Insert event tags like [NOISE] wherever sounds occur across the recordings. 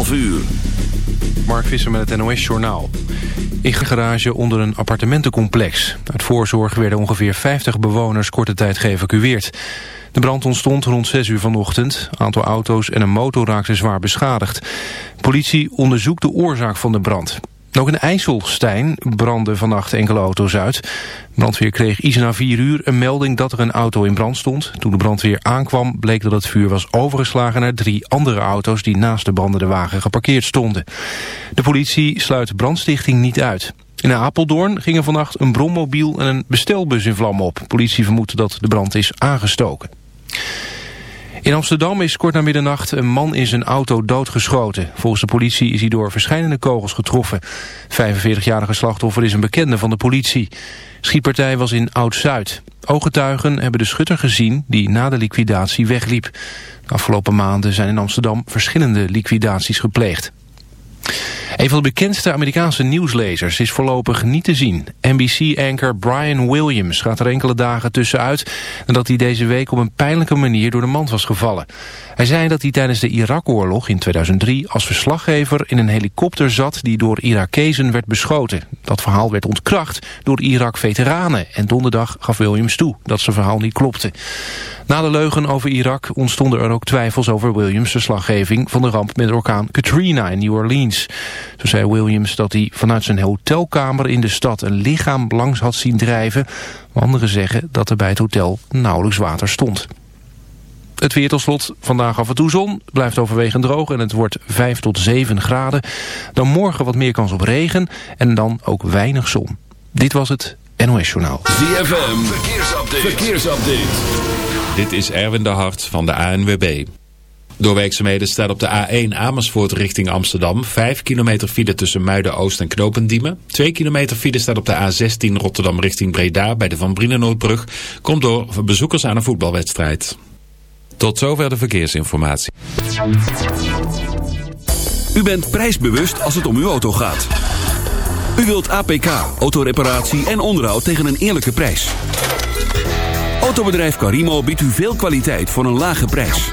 11 uur. Mark Visser met het NOS Journaal. In een garage onder een appartementencomplex. Uit voorzorg werden ongeveer 50 bewoners korte tijd geëvacueerd. De brand ontstond rond 6 uur vanochtend. Een aantal auto's en een motor raakten zwaar beschadigd. Politie onderzoekt de oorzaak van de brand. Ook in IJsselstein brandden vannacht enkele auto's uit. brandweer kreeg iets na vier uur een melding dat er een auto in brand stond. Toen de brandweer aankwam bleek dat het vuur was overgeslagen naar drie andere auto's die naast de brandende wagen geparkeerd stonden. De politie sluit brandstichting niet uit. In Apeldoorn gingen vannacht een brommobiel en een bestelbus in vlam op. Politie vermoedt dat de brand is aangestoken. In Amsterdam is kort na middernacht een man in zijn auto doodgeschoten. Volgens de politie is hij door verschillende kogels getroffen. 45-jarige slachtoffer is een bekende van de politie. Schietpartij was in Oud-Zuid. Ooggetuigen hebben de schutter gezien die na de liquidatie wegliep. De afgelopen maanden zijn in Amsterdam verschillende liquidaties gepleegd. Een van de bekendste Amerikaanse nieuwslezers is voorlopig niet te zien. NBC-anker Brian Williams gaat er enkele dagen tussenuit... nadat hij deze week op een pijnlijke manier door de mand was gevallen. Hij zei dat hij tijdens de Irak-oorlog in 2003 als verslaggever in een helikopter zat... die door Irakezen werd beschoten. Dat verhaal werd ontkracht door Irak-veteranen... en donderdag gaf Williams toe dat zijn verhaal niet klopte. Na de leugen over Irak ontstonden er ook twijfels over Williams' verslaggeving... van de ramp met orkaan Katrina in New Orleans. Zo zei Williams dat hij vanuit zijn hotelkamer in de stad een lichaam langs had zien drijven. Anderen zeggen dat er bij het hotel nauwelijks water stond. Het weer tot slot. Vandaag af en toe zon. Blijft overwegend droog en het wordt 5 tot 7 graden. Dan morgen wat meer kans op regen en dan ook weinig zon. Dit was het NOS Journaal. ZFM. Verkeersupdate. Verkeersupdate. Dit is Erwin de Hart van de ANWB. Door werkzaamheden staat op de A1 Amersfoort richting Amsterdam. 5 kilometer file tussen Muiden-Oost en Knopendiemen. 2 kilometer file staat op de A16 Rotterdam richting Breda bij de Van Brienenoordbrug. Komt door bezoekers aan een voetbalwedstrijd. Tot zover de verkeersinformatie. U bent prijsbewust als het om uw auto gaat. U wilt APK, autoreparatie en onderhoud tegen een eerlijke prijs. Autobedrijf Carimo biedt u veel kwaliteit voor een lage prijs.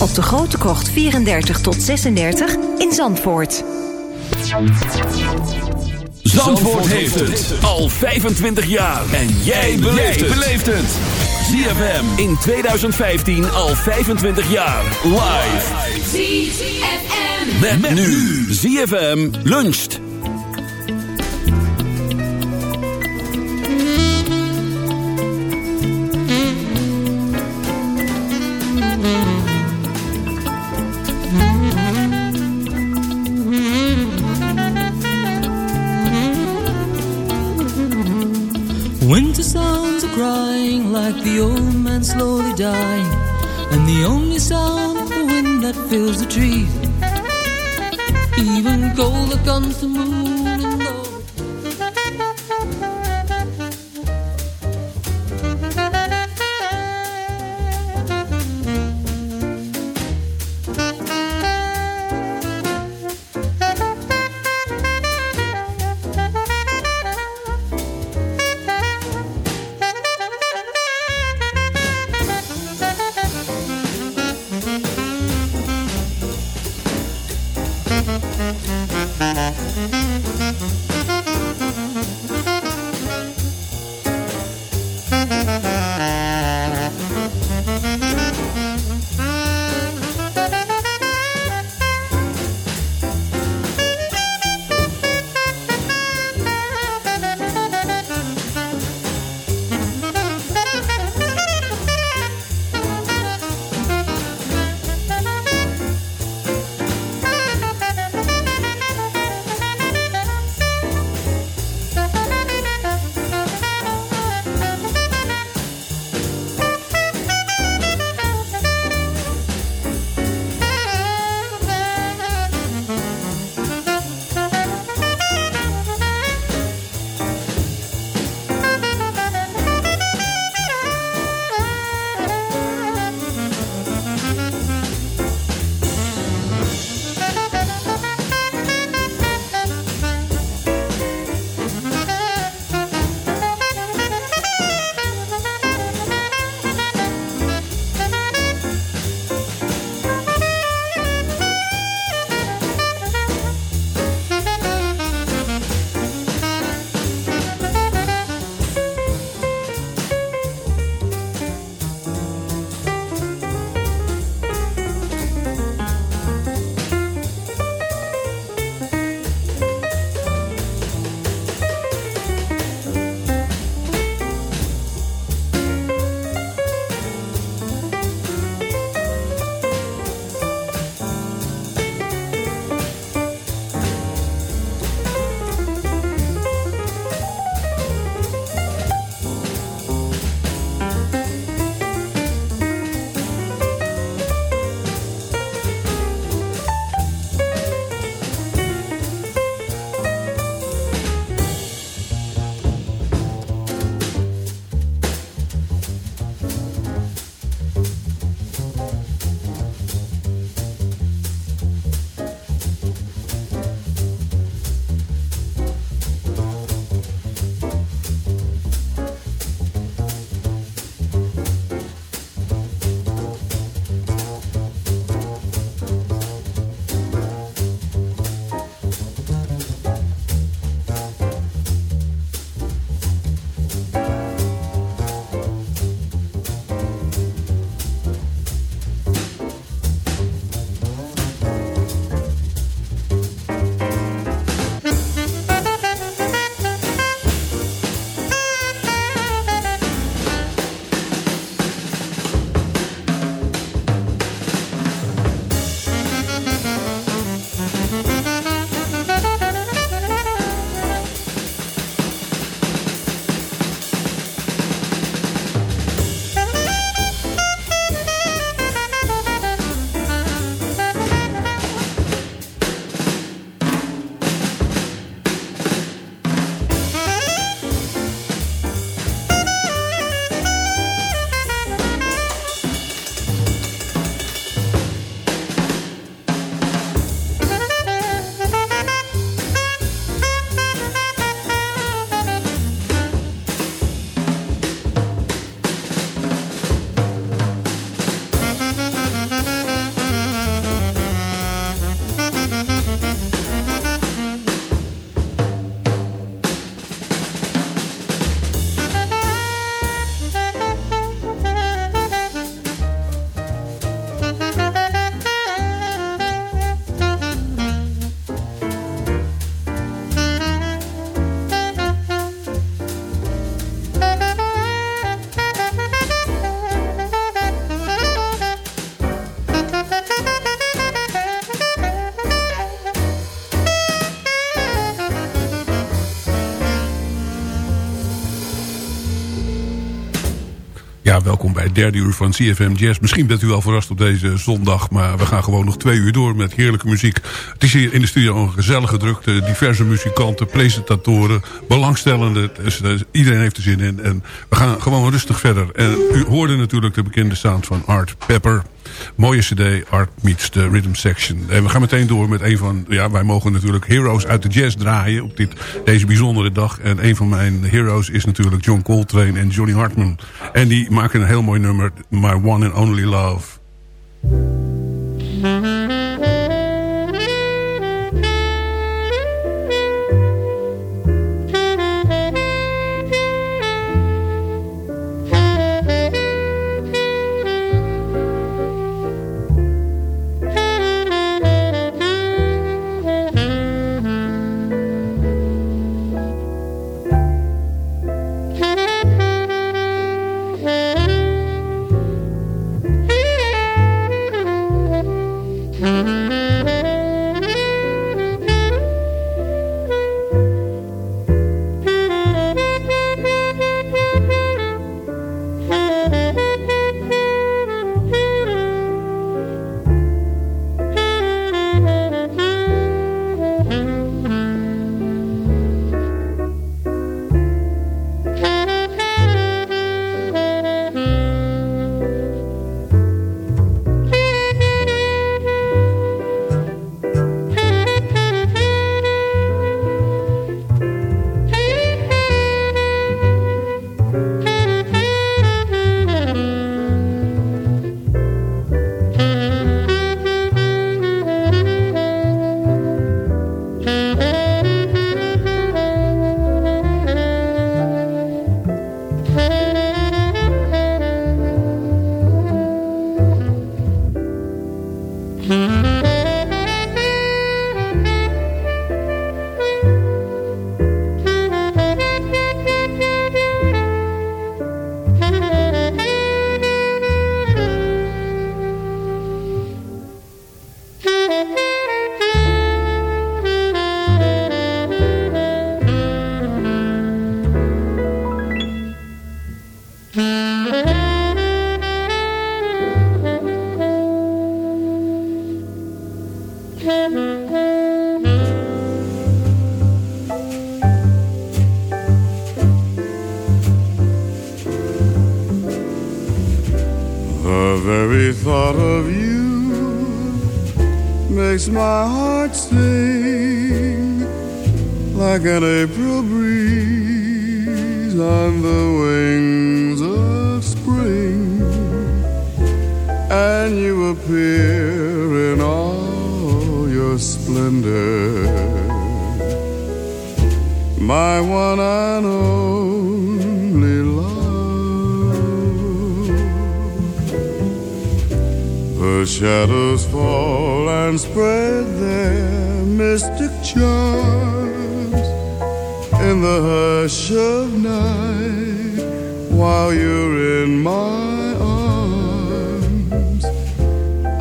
op de Grote Krocht 34 tot 36 in Zandvoort. Zandvoort heeft het al 25 jaar. En jij beleeft het. ZFM in 2015 al 25 jaar. Live. ZFM. Met, met nu. ZFM luncht. The old man slowly dying, and the only sound of the wind that fills the trees. Even colder comes the moon welkom bij het derde uur van CFM Jazz. Misschien bent u al verrast op deze zondag, maar we gaan gewoon nog twee uur door met heerlijke muziek. Het is hier in de studio een gezellige drukte, diverse muzikanten, presentatoren, belangstellenden. Dus, dus iedereen heeft er zin in en we gaan gewoon rustig verder. En u hoorde natuurlijk de bekende sound van Art Pepper. Mooie cd, Art Meets the Rhythm Section. En we gaan meteen door met een van... Ja, wij mogen natuurlijk heroes uit de jazz draaien op dit, deze bijzondere dag. En een van mijn heroes is natuurlijk John Coltrane en Johnny Hartman. En die maken een heel mooi nummer, My One and Only Love.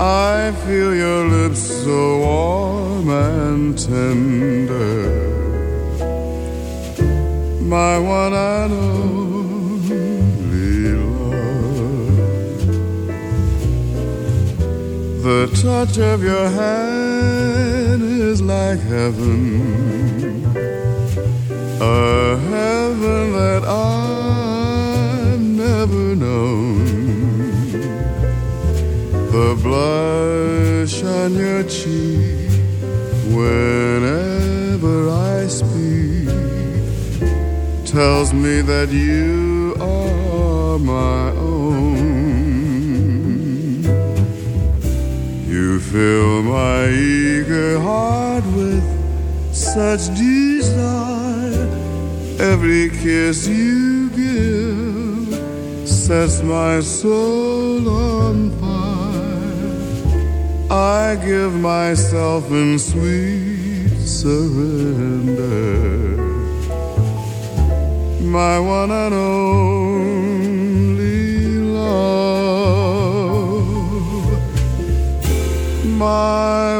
I feel your lips so warm and tender, my one and only love. The touch of your hand is like heaven, a heaven that I've never known. The blush on your cheek whenever I speak tells me that you are my own. You fill my eager heart with such desire. Every kiss you give sets my soul on fire. I give myself in sweet surrender. My one and only love. My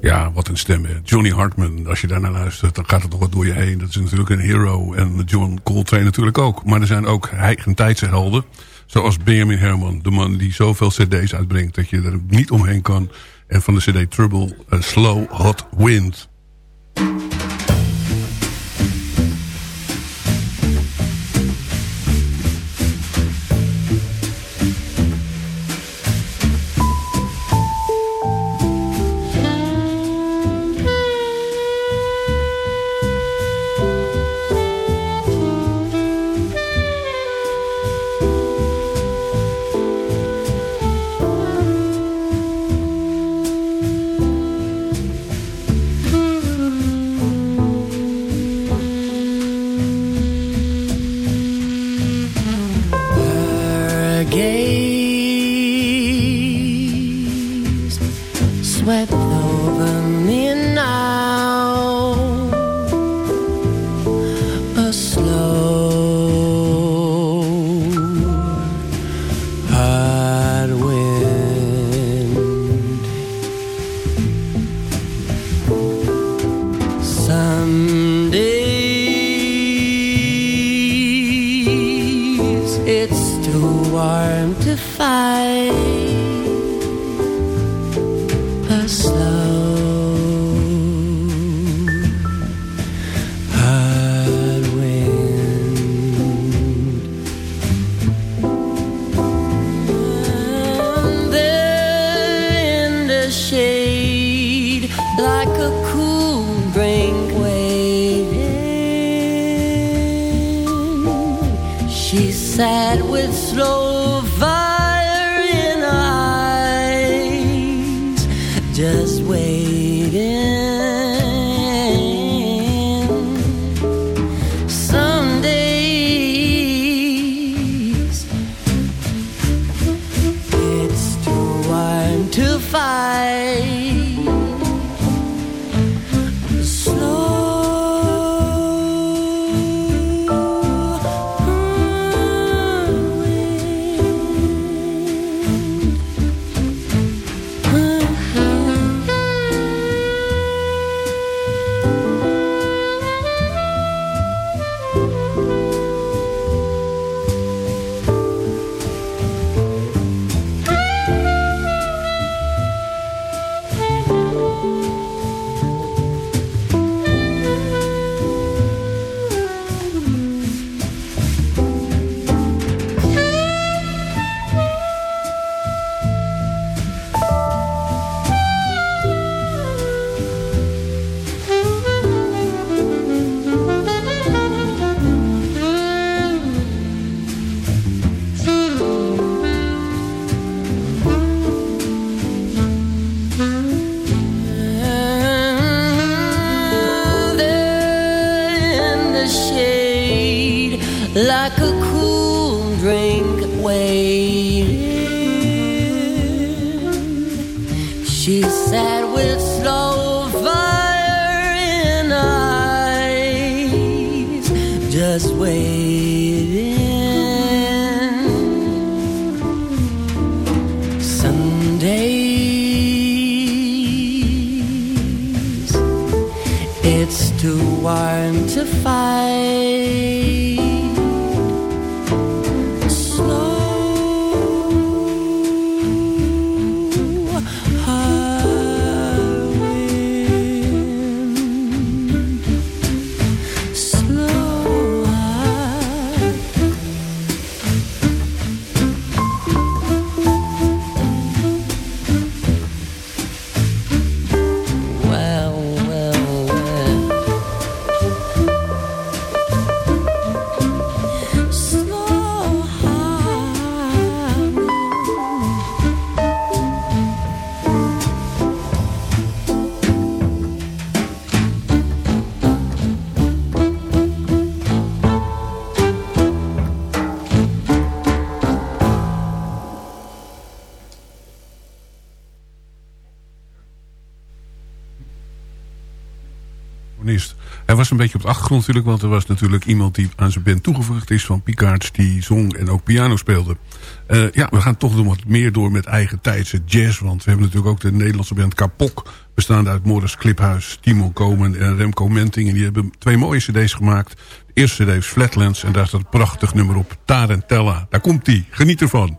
Ja, wat een stem. Johnny Hartman, als je daarnaar luistert, dan gaat het nog wat door je heen. Dat is natuurlijk een hero. En John Coltrane natuurlijk ook. Maar er zijn ook eigentijdse helden. Zoals Benjamin Herman, de man die zoveel cd's uitbrengt... dat je er niet omheen kan. En van de cd Trouble, eh, Slow Hot Wind. sad with slow violence. Too warm to fight. Een beetje op de achtergrond natuurlijk, want er was natuurlijk iemand die aan zijn band toegevoegd is van Picards, die zong en ook piano speelde. Eh, ja, we gaan toch nog wat meer door met eigen tijdse jazz, want we hebben natuurlijk ook de Nederlandse band Kapok, bestaande uit Morris Kliphuis, Timo Komen en Remco Menting. En die hebben twee mooie cd's gemaakt. De eerste cd is Flatlands en daar staat een prachtig nummer op, Tarantella. Daar komt die, geniet ervan.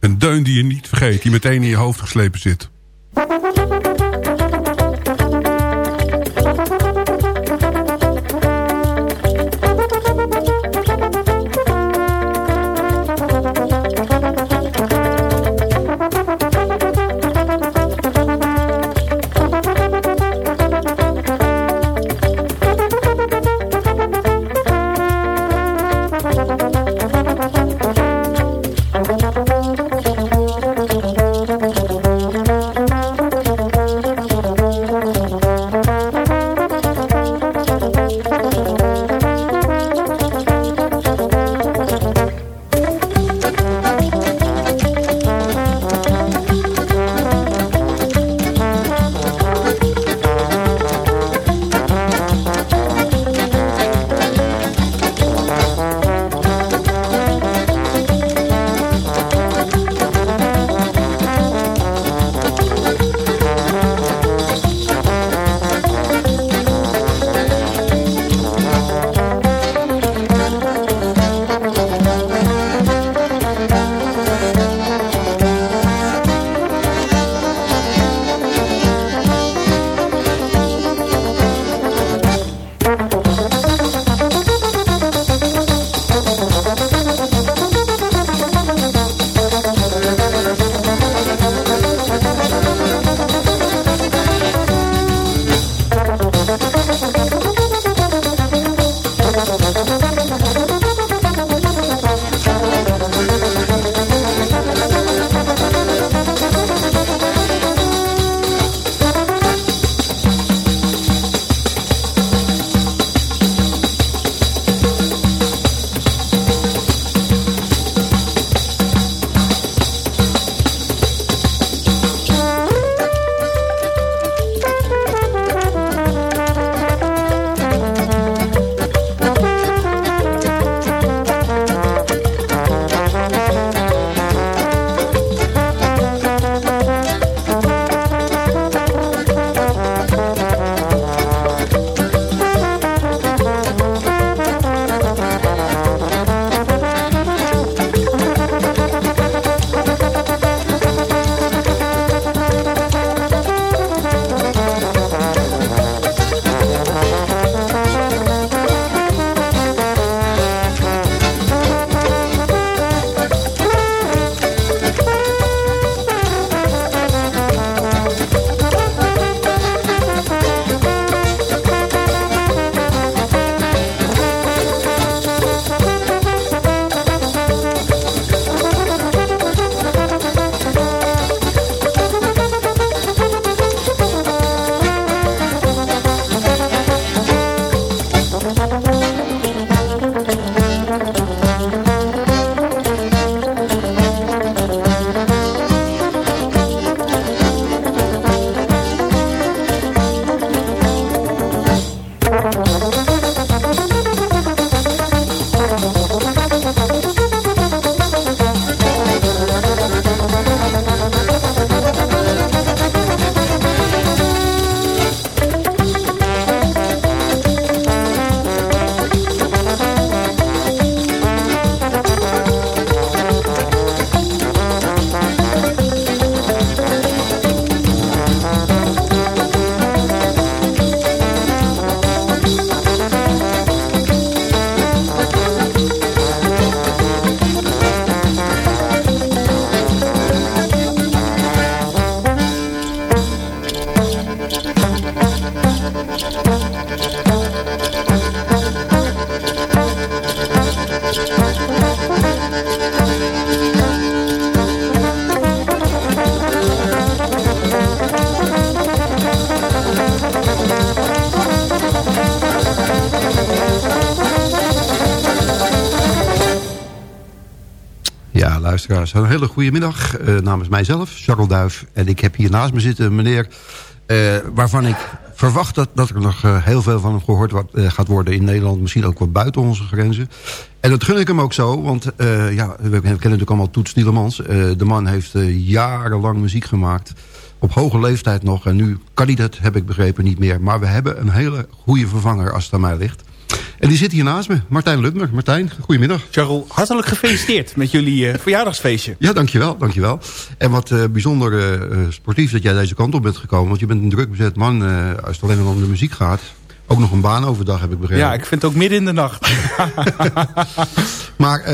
Een deun die je niet vergeet, die meteen in je hoofd geslepen zit. Ja, luisteraars, een hele goede middag eh, namens mijzelf, Charles Duif. En ik heb hier naast me zitten een meneer eh, waarvan ik verwacht dat, dat er nog eh, heel veel van hem gehoord wat, eh, gaat worden in Nederland. Misschien ook wat buiten onze grenzen. En dat gun ik hem ook zo, want eh, ja, we kennen natuurlijk allemaal Toets Tielemans. Eh, de man heeft jarenlang muziek gemaakt. Op hoge leeftijd nog. En nu kan hij dat, heb ik begrepen, niet meer. Maar we hebben een hele goede vervanger als het aan mij ligt. En die zit hier naast me, Martijn Lutmer. Martijn, goedemiddag. Charles, hartelijk gefeliciteerd met jullie eh, verjaardagsfeestje. Ja, dankjewel, dankjewel. En wat eh, bijzonder eh, sportief dat jij deze kant op bent gekomen. Want je bent een druk bezet man als het alleen maar om de muziek gaat. Ook nog een baan overdag, heb ik begrepen. Ja, ik vind het ook midden in de nacht. [LAUGHS] Maar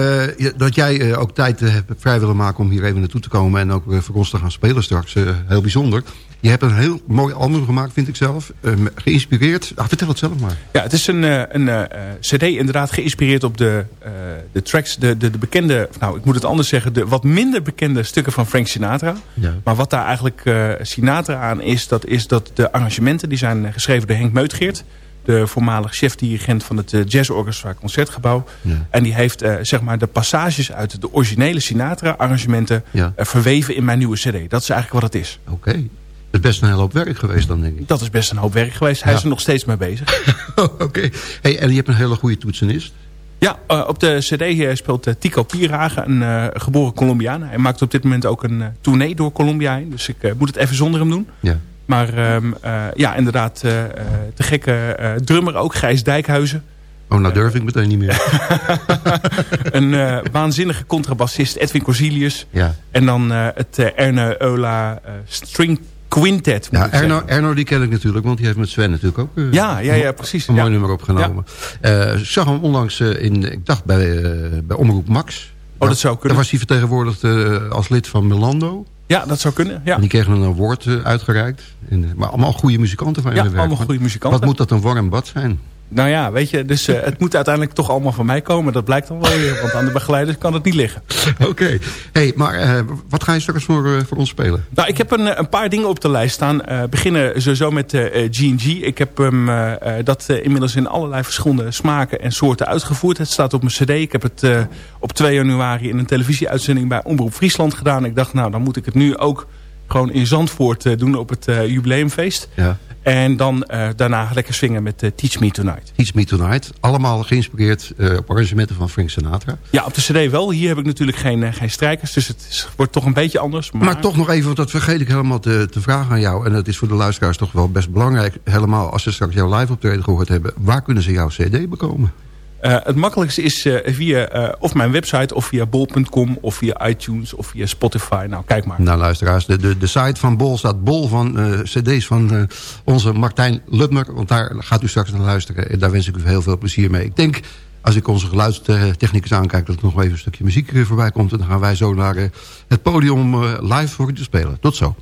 dat jij ook tijd hebt vrij willen maken om hier even naartoe te komen... en ook voor ons te gaan spelen straks, heel bijzonder. Je hebt een heel mooi album gemaakt, vind ik zelf. Eh, geïnspireerd. Ah, vertel het zelf maar. Ja, het is een, eh, een eh, cd inderdaad geïnspireerd op de, eh, de tracks, de, de, de bekende, nou ik moet het anders zeggen, de wat minder bekende stukken van Frank Sinatra. Ja. Maar wat daar eigenlijk eh, Sinatra aan is, dat is dat de arrangementen die zijn eh, geschreven door Henk Meutgeert. De voormalig chef-dirigent van het eh, Jazzorchestra Concertgebouw. Ja. En die heeft eh, zeg maar de passages uit de originele Sinatra-arrangementen Ja. eh, verweven in mijn nieuwe cd. Dat is eigenlijk wat het is. Oké. Is best een hele hoop werk geweest dan, denk ik. Dat is best een hoop werk geweest. Hij Ja. is er nog steeds mee bezig. [LAUGHS] Oké. Hey, en je hebt een hele goede toetsenist. Ja, eh, op de cd eh, speelt eh, Tico Pierhagen, een geboren Colombiaan. Hij maakt op dit moment ook een tournee door Colombia heen. Dus ik moet het even zonder hem doen. Ja. Maar ehm, eh, ja, inderdaad, de gekke drummer ook, Gijs Dijkhuizen. Oh, nou durf ik meteen niet meer. [LAUGHS] een waanzinnige contrabassist, Edwin Corsilius. Ja. En dan het Erne Eula eh, String Quintet. Ja. Erno, Erno die ken ik natuurlijk, want die heeft met Sven natuurlijk ook eh, Ja, ja, ja, precies. een mooi Ja. nummer opgenomen. Eh, ik zag hem onlangs eh, in, ik dacht bij, eh, bij Omroep Max. Oh, dat zou kunnen. Daar was hij vertegenwoordigd eh, als lid van Melando. Ja, dat zou kunnen. Ja. En die kregen een award eh, uitgereikt. En, eh, maar allemaal goede muzikanten van Ja, jullie werk. allemaal goede muzikanten. Wat moet dat een warm bad zijn? Nou ja, weet je, dus eh, het moet uiteindelijk toch allemaal van mij komen. Dat blijkt dan wel weer, want aan de begeleiders kan het niet liggen. [LAUGHS] Oké. Hey, maar eh, wat ga je straks voor, eh, voor ons spelen? Nou, ik heb een, een paar dingen op de lijst staan. Beginnen sowieso met G&G. Ik heb hem eh, dat inmiddels in allerlei verschillende smaken en soorten uitgevoerd. Het staat op mijn cd. Ik heb het op 2 januari in een televisieuitzending bij Omroep Friesland gedaan. Ik dacht, nou, dan moet ik het nu ook gewoon in Zandvoort doen op het jubileumfeest. Ja. En dan eh, daarna lekker swingen met eh, Teach Me Tonight. Teach Me Tonight. Allemaal geïnspireerd eh, op arrangementen van Frank Sinatra. Ja, op de cd wel. Hier heb ik natuurlijk geen, geen strijkers. Dus het is- wordt toch een beetje anders. Maar, Maar toch nog even, want dat vergeet ik helemaal te, te vragen aan jou. En dat is voor de luisteraars toch wel best belangrijk. Helemaal als ze straks jouw live optreden gehoord hebben. Waar kunnen ze jouw cd bekomen? Eh, het makkelijkste is eh, via eh, of mijn website of via bol.com of via iTunes of via Spotify. Nou, kijk maar. Nou luisteraars, de, de, de site van Bol staat bol van cd's van onze Martijn Lutmer. Want daar gaat u straks naar luisteren. En daar wens ik u heel veel plezier mee. Ik denk, als ik onze geluidstechnicus aankijk... dat er nog even een stukje muziek voorbij komt. En dan gaan wij zo naar het podium live voor u te spelen. Tot zo.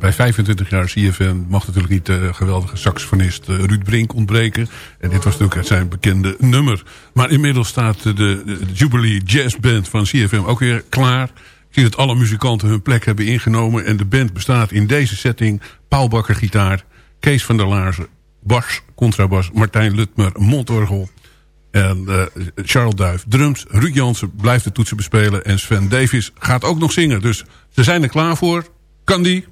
25 jaar CFM mag natuurlijk niet de geweldige saxofonist eh, Ruud Brink ontbreken. En dit was natuurlijk zijn bekende nummer. Maar inmiddels staat de, Jubilee Jazz Band van CFM ook weer klaar. Ik zie dat alle muzikanten hun plek hebben ingenomen. En de band bestaat in deze setting Paul Bakker gitaar, Kees van der Laarzen bas, contrabas, Martijn Lutmer mondorgel... En uh, Charles Duif drums. Ruud Jansen blijft de toetsen bespelen. En Sven Davis gaat ook nog zingen. Dus ze zijn er klaar voor. Kan die?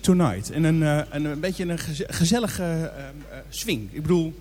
Tonight. En een, eh, een, een beetje een gezellige ehm, eh, swing. Ik bedoel,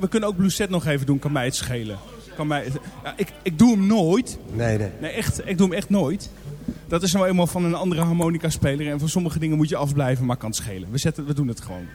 we kunnen ook Blue Set nog even doen. Kan mij het schelen. Kan mij... ja, ik, ik doe hem nooit. Nee, nee. Nee, echt. Ik doe hem echt nooit. Dat is nou eenmaal van een andere harmonica-speler. En voor sommige dingen moet je afblijven, maar kan het schelen. We, zetten, we doen het gewoon.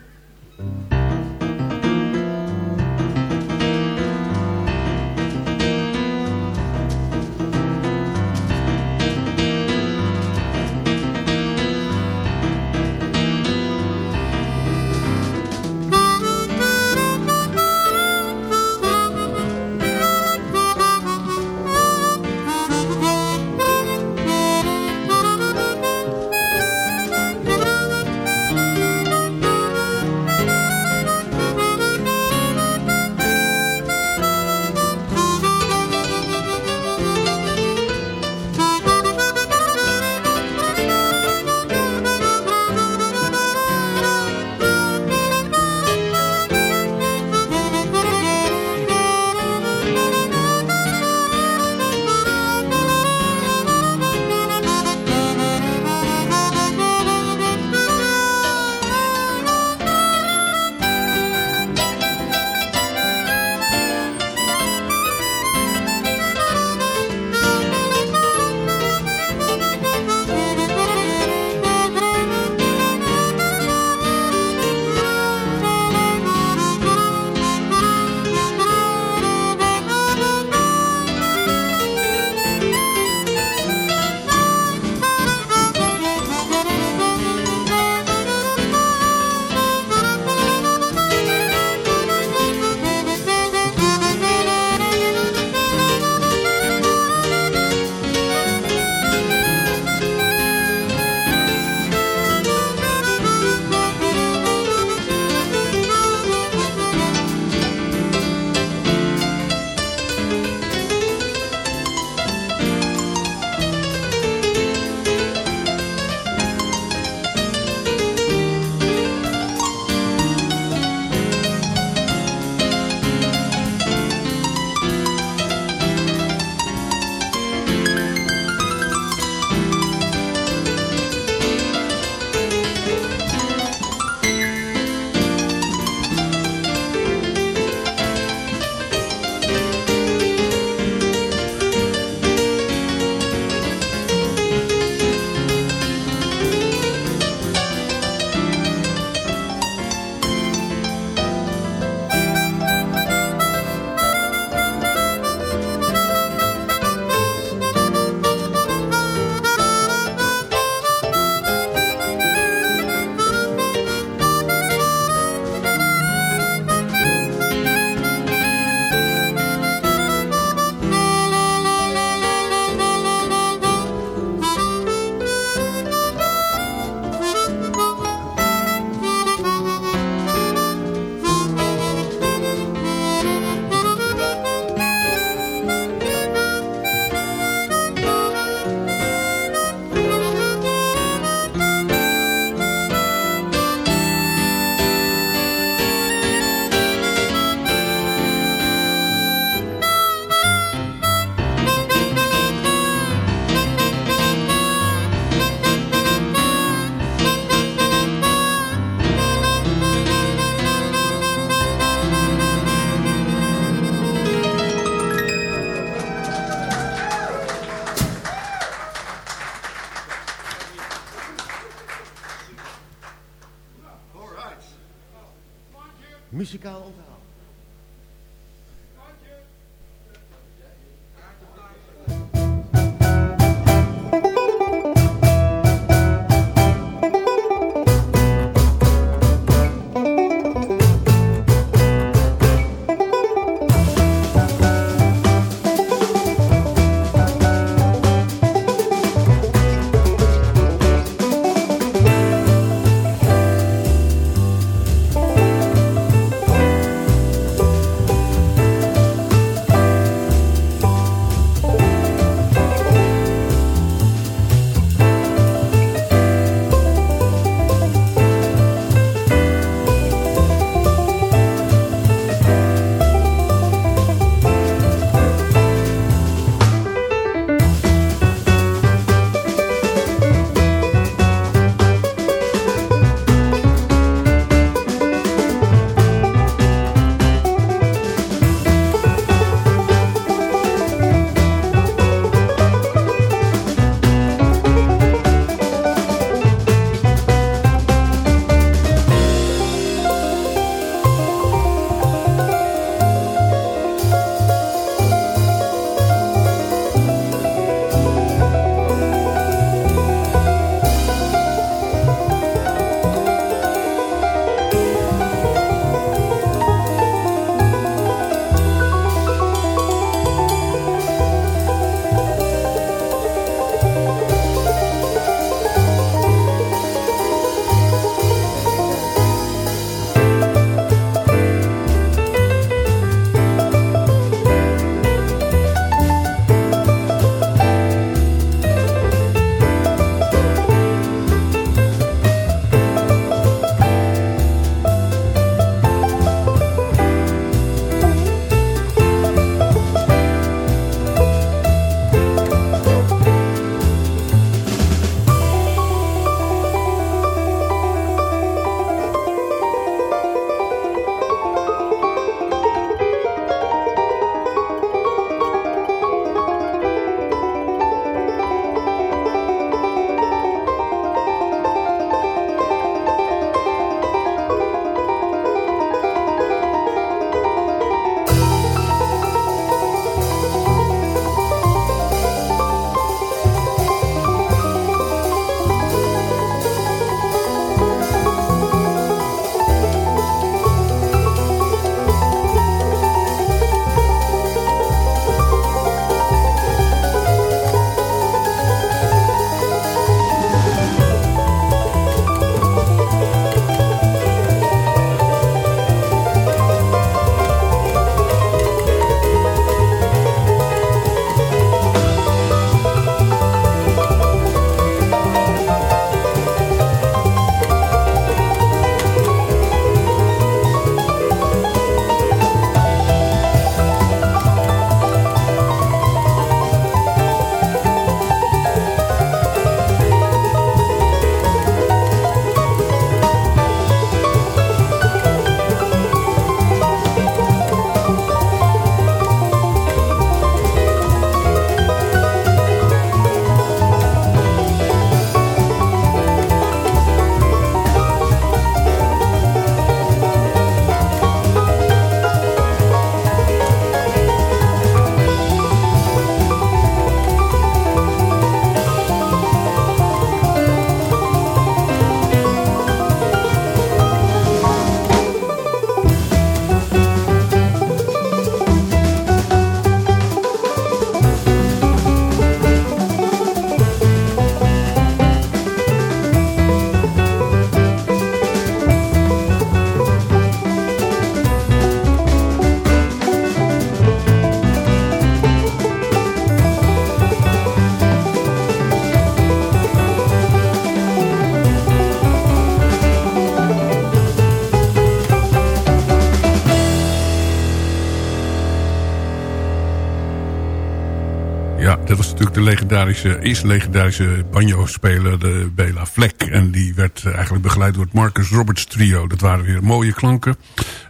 Legendarische, eerste legendarische banjo-speler, de Bela Vlek. En die werd eh, eigenlijk begeleid door het Marcus Roberts trio. Dat waren weer mooie klanken.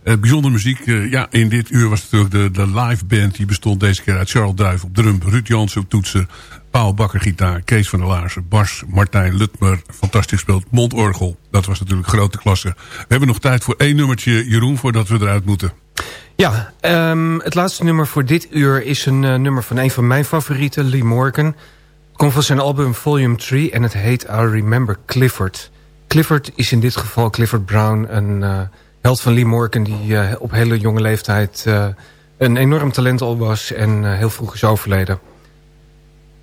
Uh, bijzondere muziek. Uh, ja, in dit uur was natuurlijk de, de live band. Die bestond deze keer uit Charles Duif op drum, Ruud Jansen op toetsen, Paul Bakker gitaar, Kees van der Laarsen, Bas, Martijn Lutmer, fantastisch speelt, mondorgel. Dat was natuurlijk grote klasse. We hebben nog tijd voor één nummertje, Jeroen, voordat we eruit moeten. Ja, um, het laatste nummer voor dit uur is een uh, nummer van een van mijn favorieten, Lee Morgan. Komt van zijn album Volume 3 en het heet I Remember Clifford. Clifford is in dit geval Clifford Brown, een uh, held van Lee Morgan... die uh, op hele jonge leeftijd een enorm talent al was en heel vroeg is overleden.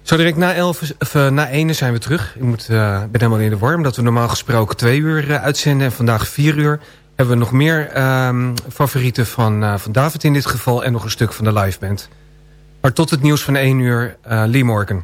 Zo direct na, elf, of, na ene zijn we terug. Ik moet, ben helemaal in de war, omdat we normaal gesproken twee uur uitzenden... en vandaag vier uur hebben we nog meer um, favorieten van, uh, van David in dit geval... en nog een stuk van de live band. Maar tot het nieuws van 1 uur, uh, Lee Morgan.